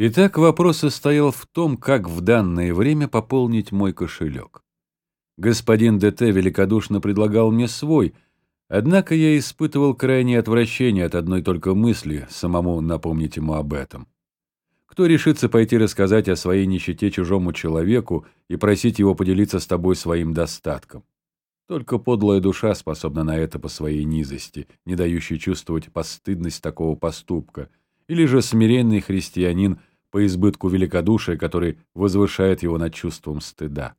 Итак, вопрос состоял в том, как в данное время пополнить мой кошелек. Господин ДТ великодушно предлагал мне свой, однако я испытывал крайнее отвращение от одной только мысли самому напомнить ему об этом. Кто решится пойти рассказать о своей нищете чужому человеку и просить его поделиться с тобой своим достатком? Только подлая душа способна на это по своей низости, не дающей чувствовать постыдность такого поступка, или же смиренный христианин, по избытку великодушия, который возвышает его над чувством стыда.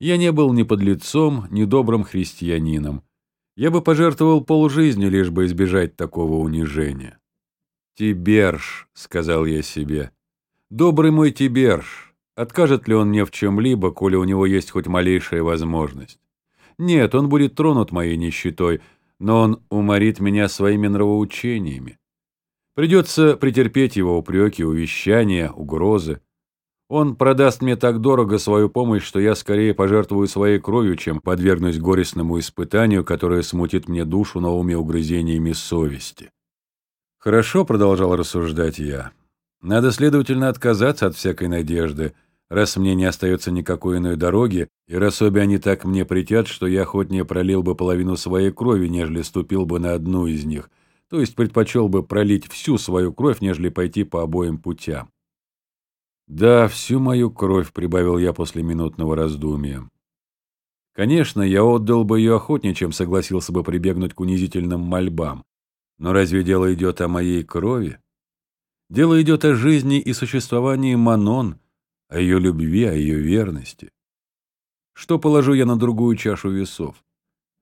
Я не был ни подлецом, ни добрым христианином. Я бы пожертвовал полжизни, лишь бы избежать такого унижения. «Тиберж», — сказал я себе, — «добрый мой Тиберж, откажет ли он мне в чем-либо, коли у него есть хоть малейшая возможность? Нет, он будет тронут моей нищетой, но он уморит меня своими нравоучениями. Придется претерпеть его упреки, увещания, угрозы. Он продаст мне так дорого свою помощь, что я скорее пожертвую своей кровью, чем подвергнусь горестному испытанию, которое смутит мне душу новыми угрызениями совести. «Хорошо», — продолжал рассуждать я. «Надо, следовательно, отказаться от всякой надежды, раз мне не остается никакой иной дороги, и раз обе они так мне притят, что я охотнее пролил бы половину своей крови, нежели ступил бы на одну из них» то есть предпочел бы пролить всю свою кровь, нежели пойти по обоим путям. «Да, всю мою кровь», — прибавил я после минутного раздумия. Конечно, я отдал бы ее охотнее, чем согласился бы прибегнуть к унизительным мольбам. Но разве дело идет о моей крови? Дело идет о жизни и существовании Манон, о ее любви, о ее верности. Что положу я на другую чашу весов?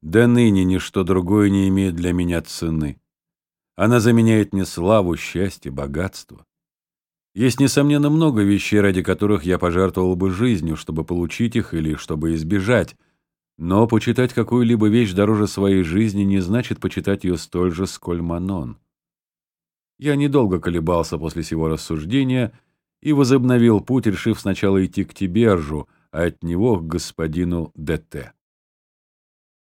Да ныне ничто другое не имеет для меня цены. Она заменяет мне славу, счастье, богатство. Есть, несомненно, много вещей, ради которых я пожертвовал бы жизнью, чтобы получить их или чтобы избежать. Но почитать какую-либо вещь дороже своей жизни не значит почитать ее столь же, сколь Манон. Я недолго колебался после сего рассуждения и возобновил путь, решив сначала идти к Тибержу, а от него к господину ДТ.